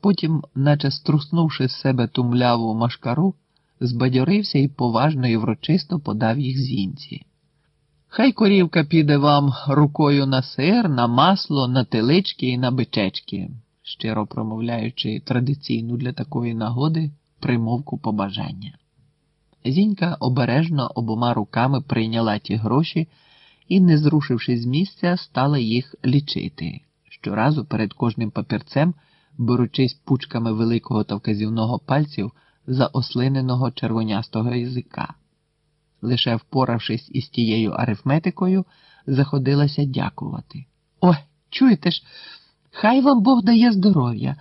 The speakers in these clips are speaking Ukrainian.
Потім, наче струснувши з себе ту мляву машкару, збадьорився і поважно і врочисто подав їх зінці. Хай корівка піде вам рукою на сир, на масло, на телички і на бичечки, щиро промовляючи традиційну для такої нагоди примовку побажання. Зінька обережно обома руками прийняла ті гроші і, не зрушивши з місця, стала їх лічити, щоразу перед кожним папірцем, беручись пучками великого та вказівного пальців за ослиненого червонястого язика. Лише впоравшись із тією арифметикою, заходилася дякувати. Ой, чуєте ж, хай вам Бог дає здоров'я.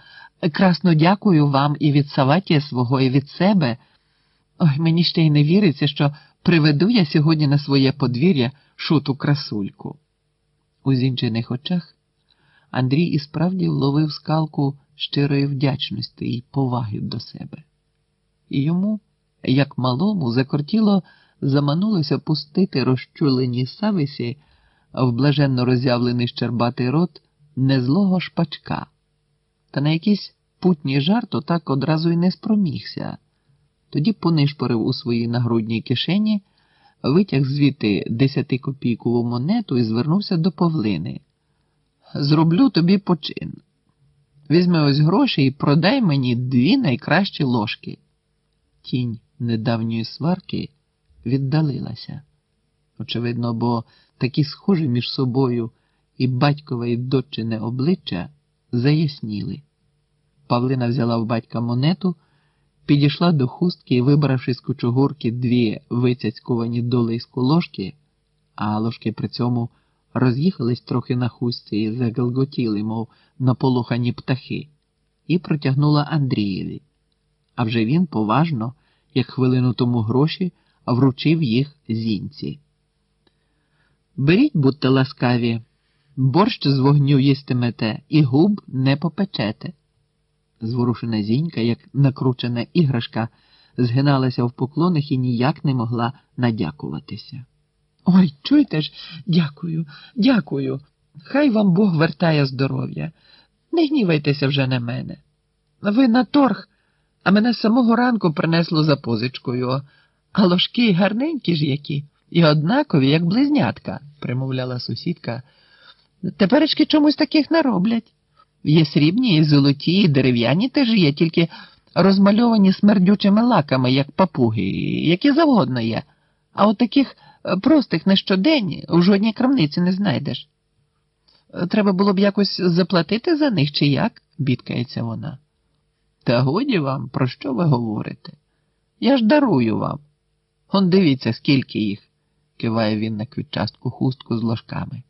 Красно дякую вам і від Саватія свого, і від себе. Ой, мені ще й не віриться, що приведу я сьогодні на своє подвір'я шуту красульку. У зінчених очах Андрій і справді вловив скалку щирої вдячності і поваги до себе. І йому, як малому, закортіло заманулося пустити розчулені сависі в блаженно роззявлений щербатий рот незлого шпачка, та на якийсь путній жарт отак одразу й не спромігся. Тоді понишпорив у своїй нагрудній кишені, витяг звідти десятикопійкову монету і звернувся до Павлини. Зроблю тобі почин. Візьми ось гроші і продай мені дві найкращі ложки. Тінь недавньої сварки віддалилася. Очевидно, бо такі схожі між собою і батькове і дочине обличчя заясніли. Павлина взяла в батька монету, підійшла до хустки і, вибравши з кучугурки дві вицяцькувані долиску ложки, а ложки при цьому роз'їхались трохи на хустці і загелготіли, мов наполохані птахи, і протягнула Андрієві. А вже він поважно, як хвилину тому гроші, вручив їх зінці. Беріть, будьте ласкаві, борщ з вогню їстимете і губ не попечете. Зворушена зінька, як накручена іграшка, згиналася в поклонах і ніяк не могла надякуватися. Ой, чуєте ж, дякую, дякую. Хай вам Бог вертає здоров'я. Не гнівайтеся вже на мене. Ви на торг, а мене з самого ранку принесло за позичкою, а ложки гарненькі ж які, і однакові, як близнятка, примовляла сусідка. Теперечки чомусь таких не роблять. Є срібні, і золоті, і дерев'яні теж є, тільки розмальовані смердючими лаками, як папуги, які завгодно є. А от таких простих на щодень у жодній крамниці не знайдеш. Треба було б якось заплатити за них, чи як? бідкається вона. Та годі вам, про що ви говорите? Я ж дарую вам. Он дивіться, скільки їх, киває він на квітчастку хустку з ложками.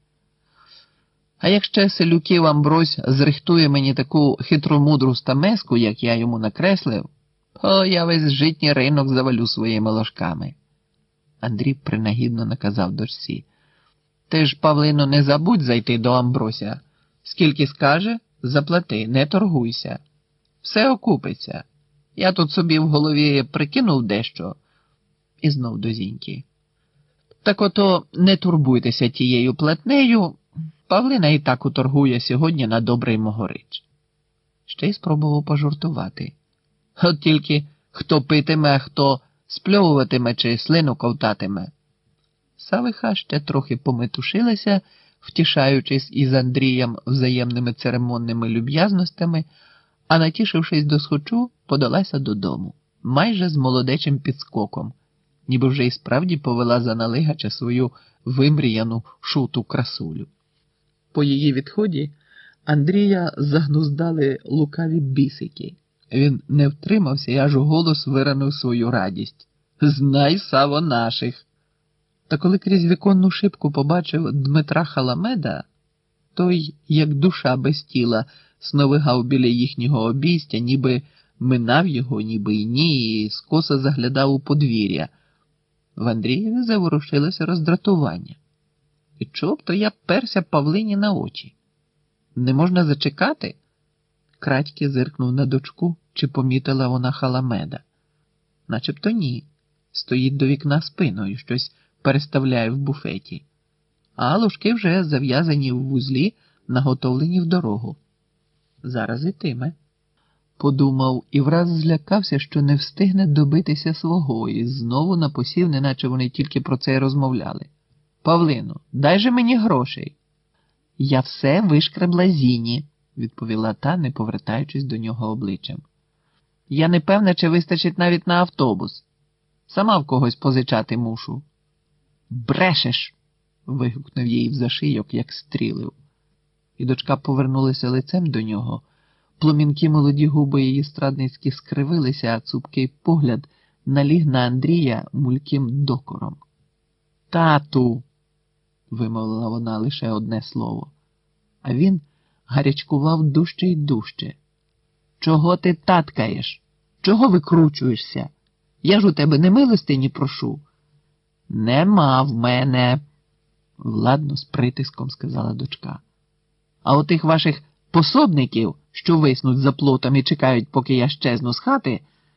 А як ще селюків Амбрось зрихтує мені таку хитромудру стамеску, як я йому накреслив, то я весь житній ринок завалю своїми ложками. Андрій принагідно наказав дочці. Ти ж, Павлино, не забудь зайти до Амброся. Скільки скаже, заплати, не торгуйся. Все окупиться. Я тут собі в голові прикинув дещо. І знов до зіньки. Так ото не турбуйтеся тією платнею. Павлина і так уторгує сьогодні на добрий могорич. Ще й спробував пожартувати. От тільки хто питиме, а хто спльовуватиме чи слину ковтатиме. Савиха ще трохи пометушилася, втішаючись із Андрієм взаємними церемонними люб'язностями, а натішившись до схочу, подалася додому, майже з молодечим підскоком, ніби вже й справді повела за налигача свою вимріяну шуту красулю. По її відході Андрія загнуздали лукаві бісики. Він не втримався і аж у голос виранив свою радість. Знай саво наших. Та коли крізь віконну шибку побачив Дмитра Халамеда, той, як душа без тіла, сновигав біля їхнього обійстя, ніби минав його, ніби й ні, і скоса заглядав у подвір'я. В Андрієві заворушилося роздратування. І чого б то я перся Павлині на очі? Не можна зачекати? Крадьки зиркнув на дочку, чи помітила вона халамеда. Начебто ні. Стоїть до вікна спиною, щось переставляє в буфеті, а ложки вже зав'язані в вузлі, наготовлені в дорогу. Зараз ітиме. подумав і враз злякався, що не встигне добитися свого, і знову напосів, неначе вони тільки про це й розмовляли. Павлину, дай же мені грошей. Я все вишкребла зіні, відповіла та, не повертаючись до нього обличчям. Я не певна, чи вистачить навіть на автобус. Сама в когось позичати мушу. Брешеш. вигукнув їй в зашийок, як стрілив. І дочка повернулася лицем до нього. Пломінкі молоді губи її страдницьки скривилися, а цупкий погляд наліг на Андрія мульким докором. Тату, вимовила вона лише одне слово, а він гарячкував дужче й дужче. Чого ти таткаєш? Чого викручуєшся? Я ж у тебе не милостині прошу. Нема в мене, владно з притиском сказала дочка. А у тих ваших пособників, що виснуть за плотом і чекають, поки я щезну з хати,